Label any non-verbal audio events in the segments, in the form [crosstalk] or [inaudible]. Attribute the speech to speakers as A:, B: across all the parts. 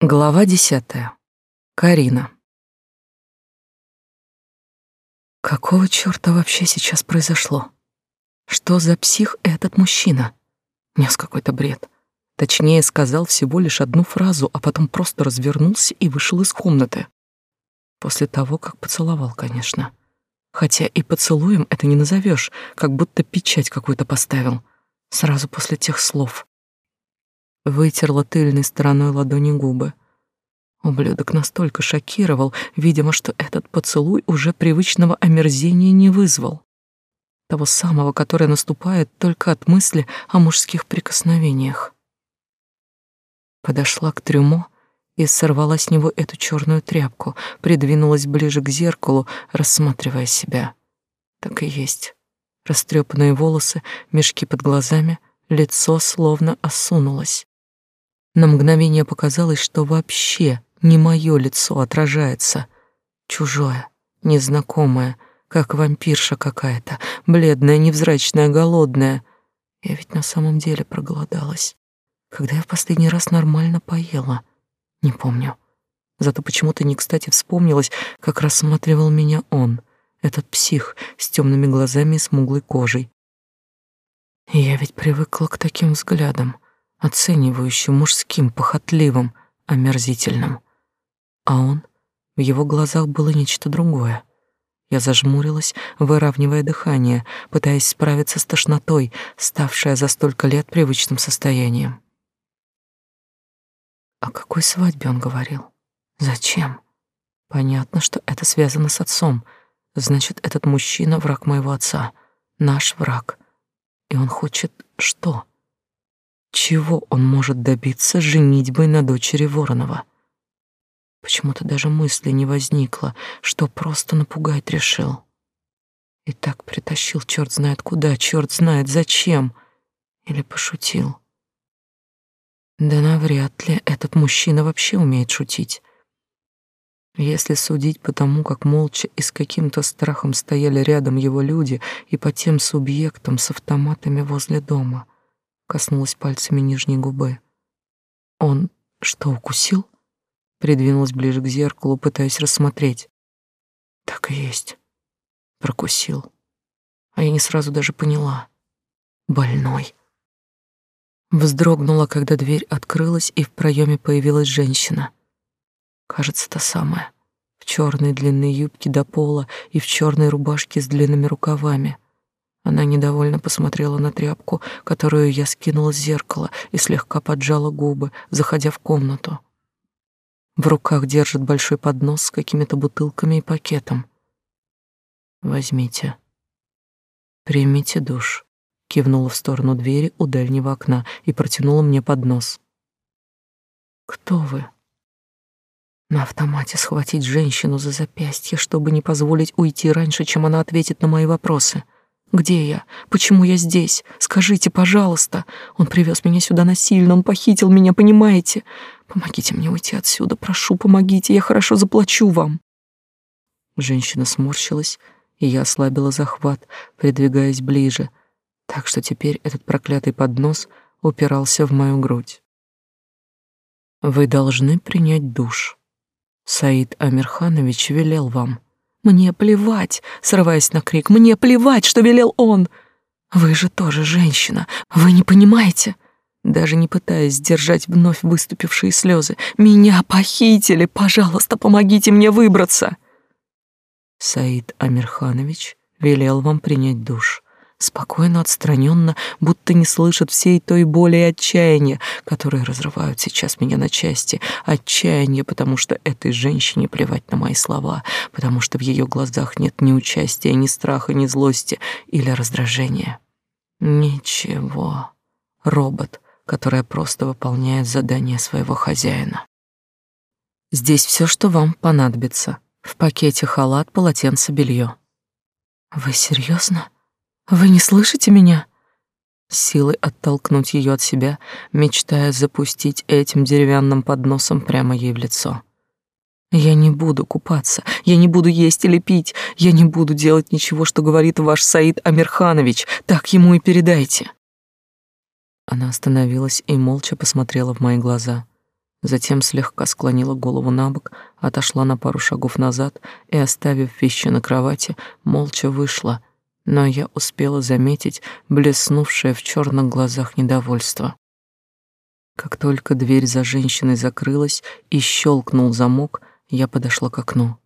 A: Глава десятая. Карина. Какого чёрта вообще сейчас произошло? Что за псих этот мужчина? Нес какой-то бред. Точнее, сказал всего лишь одну фразу, а потом просто развернулся и вышел из комнаты. После того, как поцеловал, конечно. Хотя и поцелуем это не назовешь, как будто печать какую-то поставил. Сразу после тех слов. Вытерла тыльной стороной ладони губы. Ублюдок настолько шокировал, видимо, что этот поцелуй уже привычного омерзения не вызвал. Того самого, которое наступает только от мысли о мужских прикосновениях. Подошла к трюмо и сорвала с него эту черную тряпку, придвинулась ближе к зеркалу, рассматривая себя. Так и есть. Растрепанные волосы, мешки под глазами, лицо словно осунулось. На мгновение показалось, что вообще не мое лицо отражается, чужое, незнакомое, как вампирша какая-то, бледная, невзрачная, голодная. Я ведь на самом деле проголодалась. Когда я в последний раз нормально поела? Не помню. Зато почему-то не кстати вспомнилось, как рассматривал меня он, этот псих с темными глазами и смуглой кожей. Я ведь привыкла к таким взглядам, оценивающим, мужским, похотливым, омерзительным. А он, в его глазах было нечто другое. Я зажмурилась, выравнивая дыхание, пытаясь справиться с тошнотой, ставшая за столько лет привычным состоянием. О какой свадьбе он говорил? Зачем? Понятно, что это связано с отцом. Значит, этот мужчина — враг моего отца. Наш враг. И он хочет что? Чего он может добиться женитьбой на дочери Воронова? Почему-то даже мысли не возникло, что просто напугать решил. И так притащил черт знает куда, черт знает зачем. Или пошутил. Да навряд ли этот мужчина вообще умеет шутить. Если судить по тому, как молча и с каким-то страхом стояли рядом его люди и по тем субъектам с автоматами возле дома, коснулась пальцами нижней губы. Он что, укусил? Придвинулась ближе к зеркалу, пытаясь рассмотреть. Так и есть. Прокусил. А я не сразу даже поняла. Больной. Вздрогнула, когда дверь открылась, и в проеме появилась женщина. Кажется, та самая. В черной длинной юбке до пола и в черной рубашке с длинными рукавами. Она недовольно посмотрела на тряпку, которую я скинула с зеркала, и слегка поджала губы, заходя в комнату. В руках держит большой поднос с какими-то бутылками и пакетом. Возьмите. Примите душ. Кивнула в сторону двери у дальнего окна и протянула мне поднос. Кто вы? На автомате схватить женщину за запястье, чтобы не позволить уйти раньше, чем она ответит на мои вопросы. Где я? Почему я здесь? Скажите, пожалуйста. Он привез меня сюда насильно, он похитил меня, понимаете? Помогите мне уйти отсюда, прошу, помогите, я хорошо заплачу вам. Женщина сморщилась, и я ослабила захват, придвигаясь ближе, так что теперь этот проклятый поднос упирался в мою грудь. Вы должны принять душ. Саид Амирханович велел вам. Мне плевать, срываясь на крик, мне плевать, что велел он. Вы же тоже женщина, вы не понимаете? Даже не пытаясь сдержать вновь выступившие слезы. Меня похитили, пожалуйста, помогите мне выбраться. Саид Амирханович велел вам принять душ спокойно, отстраненно, будто не слышит всей той боли и отчаяния, которые разрывают сейчас меня на части. Отчаяние, потому что этой женщине плевать на мои слова, потому что в ее глазах нет ни участия, ни страха, ни злости или раздражения. Ничего. Робот, которая просто выполняет задание своего хозяина. Здесь все, что вам понадобится. В пакете халат, полотенце, белье. Вы серьезно? Вы не слышите меня? Силой оттолкнуть ее от себя, мечтая запустить этим деревянным подносом прямо ей в лицо. Я не буду купаться, я не буду есть или пить, я не буду делать ничего, что говорит ваш Саид Амирханович. Так ему и передайте. Она остановилась и молча посмотрела в мои глаза. Затем слегка склонила голову на бок, отошла на пару шагов назад и, оставив вещи на кровати, молча вышла, но я успела заметить блеснувшее в черных глазах недовольство. Как только дверь за женщиной закрылась и щелкнул замок, я подошла к окну.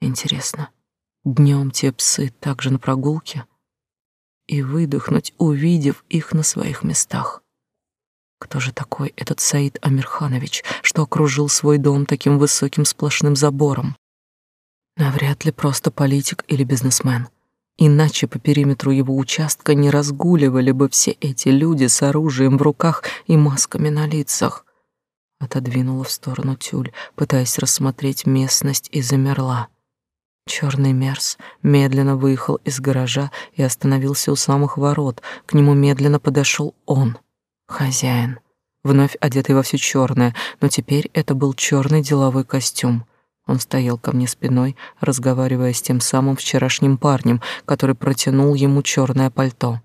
A: Интересно, днем те псы также на прогулке? И выдохнуть, увидев их на своих местах. Кто же такой этот Саид Амирханович, что окружил свой дом таким высоким сплошным забором? Навряд ли просто политик или бизнесмен. Иначе по периметру его участка не разгуливали бы все эти люди с оружием в руках и масками на лицах. Отодвинула в сторону тюль, пытаясь рассмотреть местность, и замерла. Черный Мерс медленно выехал из гаража и остановился у самых ворот. К нему медленно подошел он — Хозяин, вновь одетый во все черное, но теперь это был черный деловой костюм. Он стоял ко мне спиной, разговаривая с тем самым вчерашним парнем, который протянул ему черное пальто.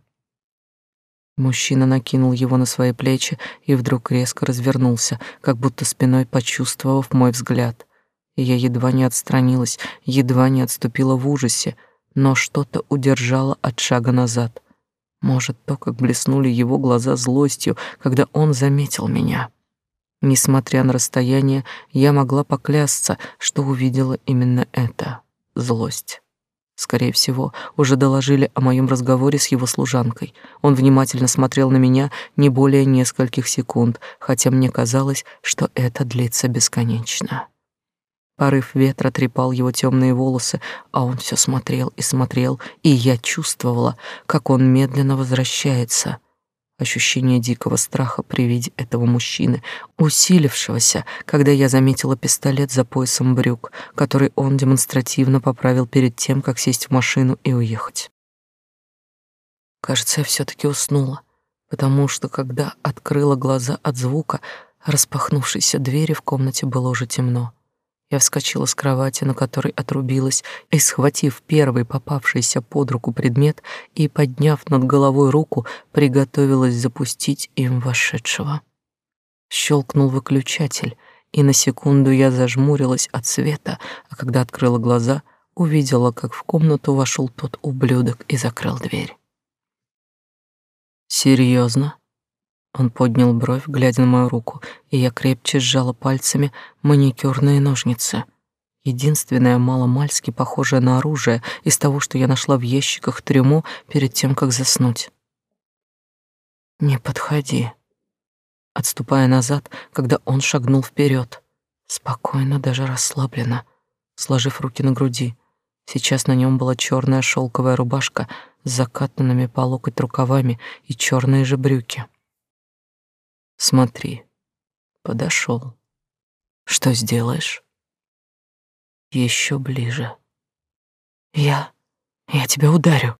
A: Мужчина накинул его на свои плечи и вдруг резко развернулся, как будто спиной почувствовав мой взгляд. Я едва не отстранилась, едва не отступила в ужасе, но что-то удержало от шага назад. Может, то, как блеснули его глаза злостью, когда он заметил меня. Несмотря на расстояние, я могла поклясться, что увидела именно это — злость. Скорее всего, уже доложили о моем разговоре с его служанкой. Он внимательно смотрел на меня не более нескольких секунд, хотя мне казалось, что это длится бесконечно. Порыв ветра трепал его темные волосы, а он все смотрел и смотрел, и я чувствовала, как он медленно возвращается. Ощущение дикого страха при виде этого мужчины, усилившегося, когда я заметила пистолет за поясом брюк, который он демонстративно поправил перед тем, как сесть в машину и уехать. Кажется, я все таки уснула, потому что когда открыла глаза от звука распахнувшейся двери, в комнате было уже темно. Я вскочила с кровати, на которой отрубилась, и, схватив первый попавшийся под руку предмет и, подняв над головой руку, приготовилась запустить им вошедшего. Щелкнул выключатель, и на секунду я зажмурилась от света, а когда открыла глаза, увидела, как в комнату вошел тот ублюдок и закрыл дверь. «Серьезно?» Он поднял бровь, глядя на мою руку, и я крепче сжала пальцами маникюрные ножницы. Единственное маломальски похожее на оружие из того, что я нашла в ящиках трюмо перед тем, как заснуть. «Не подходи», отступая назад, когда он шагнул вперед, спокойно, даже расслабленно, сложив руки на груди. Сейчас на нем была черная шелковая рубашка с закатанными по локоть рукавами и черные же брюки. Смотри. Подошел. Что сделаешь? Еще ближе. Я... я тебя ударю.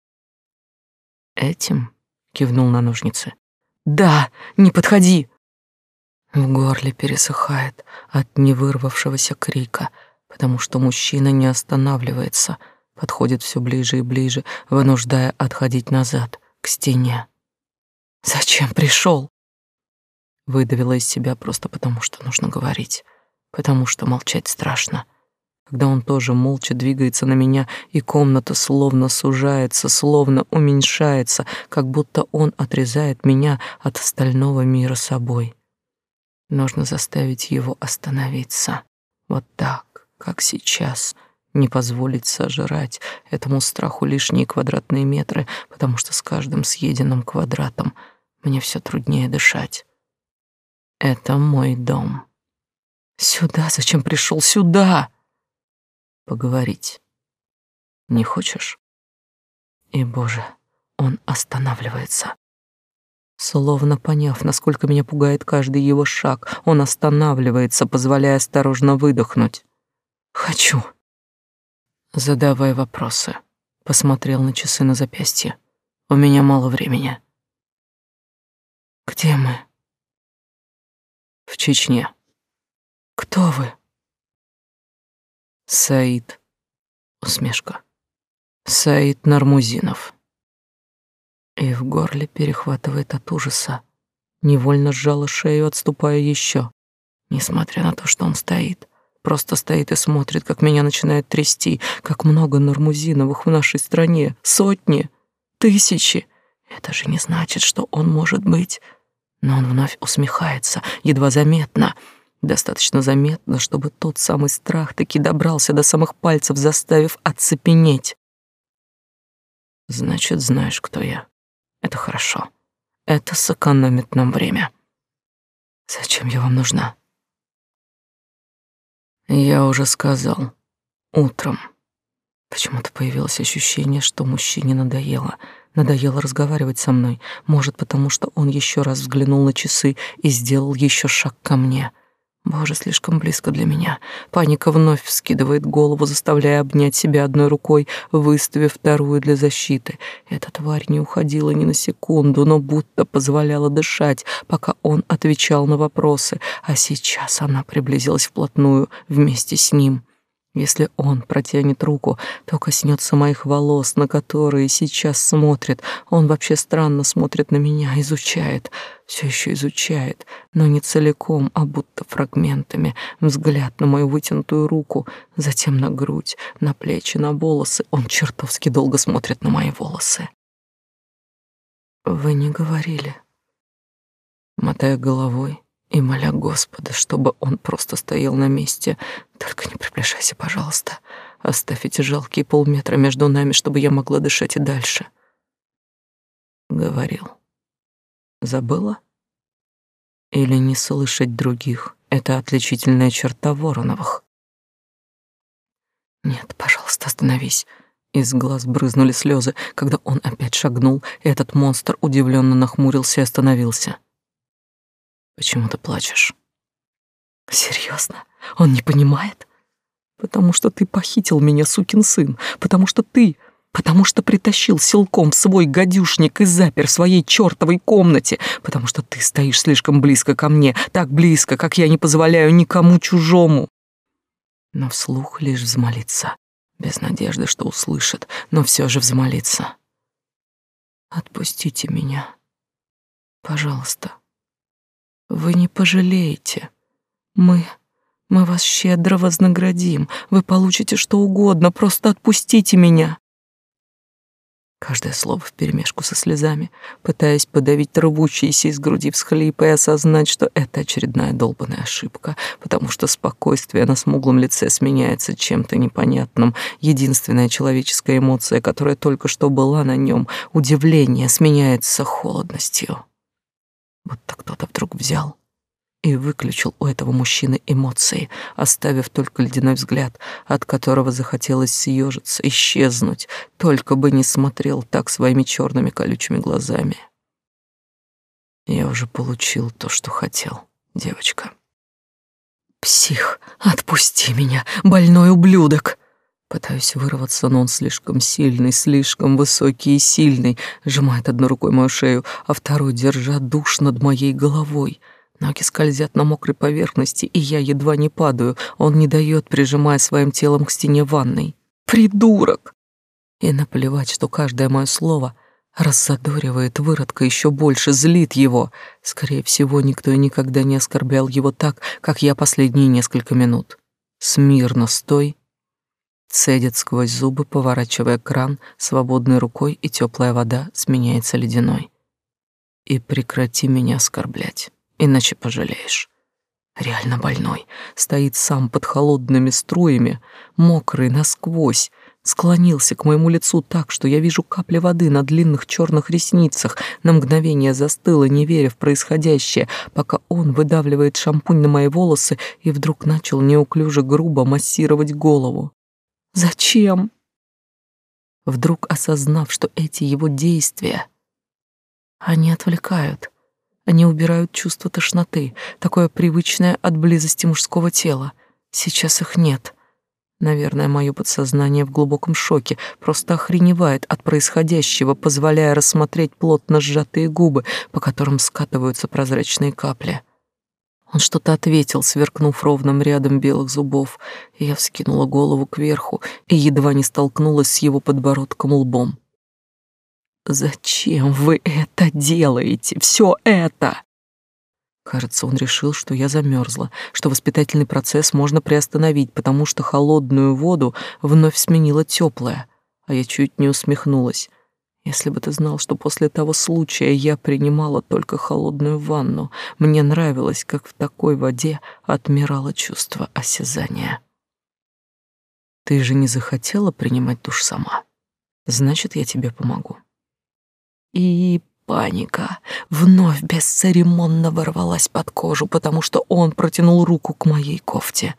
A: Этим? Кивнул на ножницы. Да, не подходи. В горле пересыхает от невырвавшегося крика, потому что мужчина не останавливается, подходит все ближе и ближе, вынуждая отходить назад, к стене. Зачем пришел? Выдавила из себя просто потому, что нужно говорить, потому что молчать страшно. Когда он тоже молча двигается на меня, и комната словно сужается, словно уменьшается, как будто он отрезает меня от остального мира собой. Нужно заставить его остановиться. Вот так, как сейчас. Не позволить сожрать этому страху лишние квадратные метры, потому что с каждым съеденным квадратом мне все труднее дышать. Это мой дом. Сюда зачем пришел сюда? Поговорить. Не хочешь? И, боже, он останавливается. Словно поняв, насколько меня пугает каждый его шаг, он останавливается, позволяя осторожно выдохнуть. Хочу. Задавай вопросы. Посмотрел на часы на запястье. У меня мало времени. Где мы? В Чечне. Кто вы? Саид. Усмешка. Саид Нармузинов. И в горле перехватывает от ужаса. Невольно сжала шею, отступая еще. несмотря на то, что он стоит. Просто стоит и смотрит, как меня начинает трясти, как много Нормузиновых в нашей стране. Сотни, тысячи. Это же не значит, что он может быть. Но он вновь усмехается, едва заметно. Достаточно заметно, чтобы тот самый страх таки добрался до самых пальцев, заставив оцепенеть. Значит, знаешь, кто я. Это хорошо. Это сэкономит нам время. Зачем я вам нужна? Я уже сказал. Утром. Почему-то появилось ощущение, что мужчине надоело. Надоело разговаривать со мной. Может, потому что он еще раз взглянул на часы и сделал еще шаг ко мне — Боже, слишком близко для меня. Паника вновь вскидывает голову, заставляя обнять себя одной рукой, выставив вторую для защиты. Эта тварь не уходила ни на секунду, но будто позволяла дышать, пока он отвечал на вопросы, а сейчас она приблизилась вплотную вместе с ним. Если он протянет руку, то коснется моих волос, на которые сейчас смотрит. Он вообще странно смотрит на меня, изучает, все еще изучает, но не целиком, а будто фрагментами. Взгляд на мою вытянутую руку, затем на грудь, на плечи, на волосы. Он чертовски долго смотрит на мои волосы. Вы не говорили. Мотая головой, и моля Господа, чтобы он просто стоял на месте. Только не приближайся, пожалуйста. Оставь эти жалкие полметра между нами, чтобы я могла дышать и дальше. Говорил. Забыла? Или не слышать других — это отличительная черта Вороновых? Нет, пожалуйста, остановись. Из глаз брызнули слезы, когда он опять шагнул, и этот монстр удивленно нахмурился и остановился. Почему ты плачешь? Серьезно? Он не понимает? Потому что ты похитил меня, сукин сын. Потому что ты... Потому что притащил силком в свой гадюшник и запер в своей чертовой комнате. Потому что ты стоишь слишком близко ко мне. Так близко, как я не позволяю никому чужому. Но вслух лишь взмолиться. Без надежды, что услышит, но все же взмолиться. Отпустите меня. Пожалуйста. Вы не пожалеете. Мы... мы вас щедро вознаградим. Вы получите что угодно, просто отпустите меня. Каждое слово вперемешку со слезами, пытаясь подавить рвущиеся из груди всхлипы и осознать, что это очередная долбанная ошибка, потому что спокойствие на смуглом лице сменяется чем-то непонятным. Единственная человеческая эмоция, которая только что была на нем, удивление, сменяется холодностью будто кто-то вдруг взял и выключил у этого мужчины эмоции, оставив только ледяной взгляд, от которого захотелось съежиться, исчезнуть, только бы не смотрел так своими черными колючими глазами. Я уже получил то, что хотел, девочка. Псих, отпусти меня, больной ублюдок. Пытаюсь вырваться, но он слишком сильный, слишком высокий и сильный, сжимает одной рукой мою шею, а второй держа душ над моей головой. Ноги скользят на мокрой поверхности, и я едва не падаю. Он не дает, прижимая своим телом к стене ванной. Придурок! И наплевать, что каждое мое слово рассадоривает выродка еще больше, злит его. Скорее всего, никто и никогда не оскорблял его так, как я последние несколько минут. Смирно стой Цедит сквозь зубы, поворачивая кран свободной рукой, и теплая вода сменяется ледяной. И прекрати меня оскорблять, иначе пожалеешь. Реально больной, стоит сам под холодными струями, мокрый насквозь, склонился к моему лицу так, что я вижу капли воды на длинных черных ресницах, на мгновение застыла, не веря в происходящее, пока он выдавливает шампунь на мои волосы и вдруг начал неуклюже грубо массировать голову. Зачем? Вдруг осознав, что эти его действия, они отвлекают, они убирают чувство тошноты, такое привычное от близости мужского тела. Сейчас их нет. Наверное, мое подсознание в глубоком шоке, просто охреневает от происходящего, позволяя рассмотреть плотно сжатые губы, по которым скатываются прозрачные капли. Он что-то ответил, сверкнув ровным рядом белых зубов, я вскинула голову кверху и едва не столкнулась с его подбородком лбом. «Зачем вы это делаете? Все это?» Кажется, он решил, что я замерзла, что воспитательный процесс можно приостановить, потому что холодную воду вновь сменила теплая, а я чуть не усмехнулась. Если бы ты знал, что после того случая я принимала только холодную ванну, мне нравилось, как в такой воде отмирало чувство осязания. Ты же не захотела принимать душ сама. Значит, я тебе помогу. И паника вновь бесцеремонно ворвалась под кожу, потому что он протянул руку к моей кофте.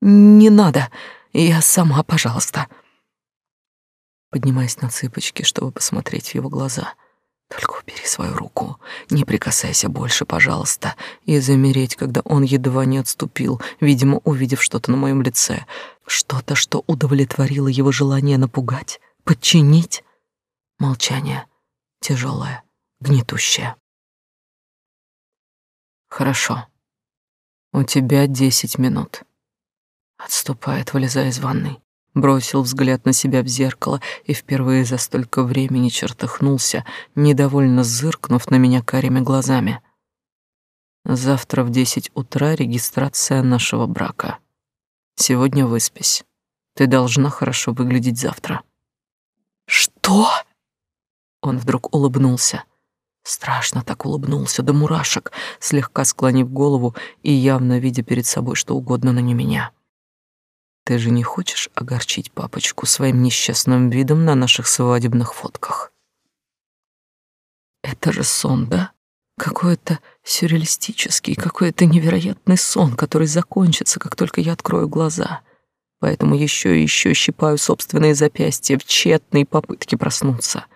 A: «Не надо, я сама, пожалуйста», поднимаясь на цыпочки, чтобы посмотреть в его глаза. Только убери свою руку, не прикасайся больше, пожалуйста, и замереть, когда он едва не отступил, видимо, увидев что-то на моем лице, что-то, что удовлетворило его желание напугать, подчинить. Молчание, тяжелое, гнетущее. Хорошо. У тебя десять минут. Отступает, вылезая из ванной бросил взгляд на себя в зеркало и впервые за столько времени чертыхнулся, недовольно зыркнув на меня карими глазами. Завтра в десять утра регистрация нашего брака. Сегодня выспись. Ты должна хорошо выглядеть завтра. Что? Он вдруг улыбнулся. Страшно так улыбнулся до мурашек, слегка склонив голову и явно видя перед собой что угодно, но не меня. Ты же не хочешь огорчить папочку своим несчастным видом на наших свадебных фотках? Это же сон, да? Какой-то сюрреалистический, какой-то невероятный сон, который закончится, как только я открою глаза. Поэтому еще и еще щипаю собственные запястья в тщетной попытке проснуться —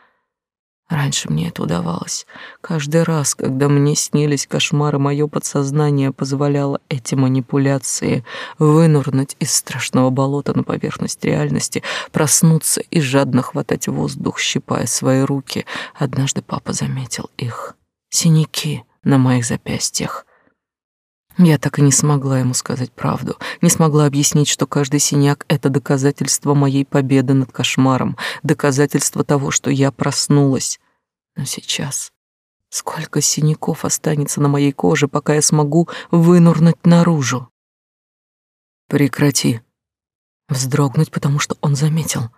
A: Раньше мне это удавалось. Каждый раз, когда мне снились кошмары, мое подсознание позволяло эти манипуляции вынурнуть из страшного болота на поверхность реальности, проснуться и жадно хватать воздух, щипая свои руки. Однажды папа заметил их. Синяки на моих запястьях. Я так и не смогла ему сказать правду, не смогла объяснить, что каждый синяк — это доказательство моей победы над кошмаром, доказательство того, что я проснулась. Но сейчас сколько синяков останется на моей коже, пока я смогу вынурнуть наружу? Прекрати. Вздрогнуть, потому что он заметил.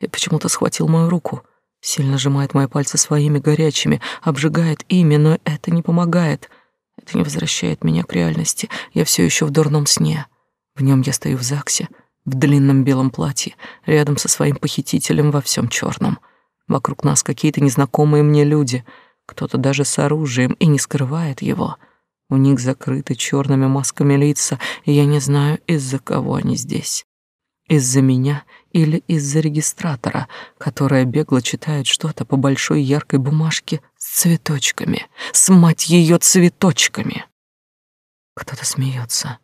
A: И почему-то схватил мою руку, сильно сжимает мои пальцы своими горячими, обжигает ими, но это не помогает — это не возвращает меня к реальности. Я все еще в дурном сне. В нем я стою в ЗАГСе, в длинном белом платье, рядом со своим похитителем во всем черном. Вокруг нас какие-то незнакомые мне люди, кто-то даже с оружием и не скрывает его. У них закрыты черными масками лица, и я не знаю, из-за кого они здесь. Из-за меня или из-за регистратора, которая бегло читает что-то по большой яркой бумажке с цветочками, с мать ее цветочками. Кто-то смеется.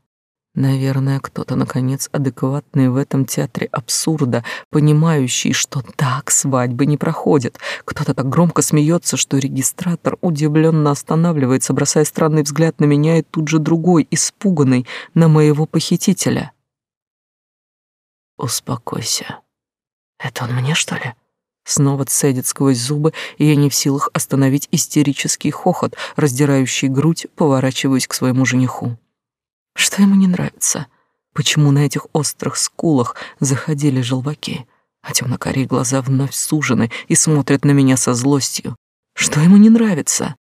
A: Наверное, кто-то, наконец, адекватный в этом театре абсурда, понимающий, что так свадьбы не проходят. Кто-то так громко смеется, что регистратор удивленно останавливается, бросая странный взгляд на меня и тут же другой, испуганный, на моего похитителя. Успокойся. Это он мне, что ли? Снова цедит сквозь зубы, и я не в силах остановить истерический хохот, раздирающий грудь, поворачиваюсь к своему жениху. Что ему не нравится? Почему на этих острых скулах заходили желваки, а темно-карие глаза вновь сужены и смотрят на меня со злостью? Что ему не нравится?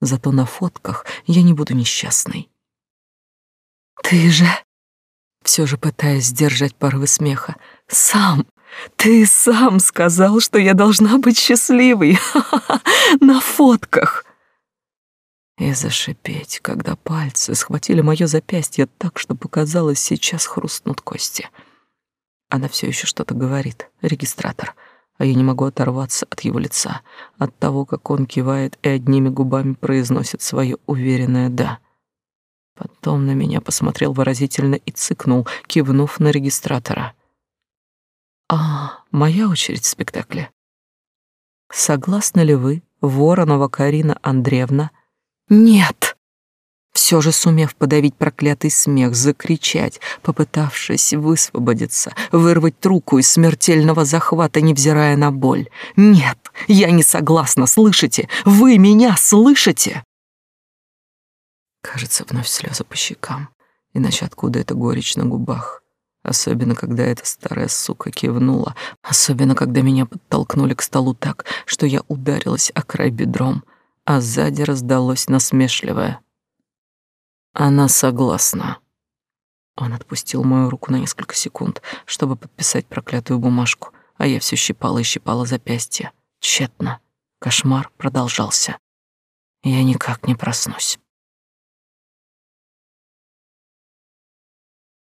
A: Зато на фотках я не буду несчастной. «Ты же...» все же пытаясь сдержать порывы смеха. «Сам! Ты сам сказал, что я должна быть счастливой! [laughs] На фотках!» И зашипеть, когда пальцы схватили мое запястье так, что показалось, сейчас хрустнут кости. Она все еще что-то говорит, регистратор, а я не могу оторваться от его лица, от того, как он кивает и одними губами произносит свое уверенное «да». Потом на меня посмотрел выразительно и цыкнул, кивнув на регистратора. «А, моя очередь в спектакле. Согласны ли вы, Воронова Карина Андреевна?» «Нет!» Все же сумев подавить проклятый смех, закричать, попытавшись высвободиться, вырвать руку из смертельного захвата, невзирая на боль. «Нет, я не согласна, слышите? Вы меня слышите?» Кажется, вновь слезы по щекам. Иначе откуда эта горечь на губах? Особенно, когда эта старая сука кивнула. Особенно, когда меня подтолкнули к столу так, что я ударилась о край бедром, а сзади раздалось насмешливое. Она согласна. Он отпустил мою руку на несколько секунд, чтобы подписать проклятую бумажку, а я все щипала и щипала запястье. Тщетно. Кошмар продолжался. Я никак не проснусь.